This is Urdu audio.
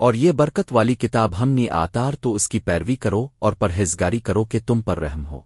اور یہ برکت والی کتاب ہم نے آتار تو اس کی پیروی کرو اور پرہیزگاری کرو کہ تم پر رحم ہو۔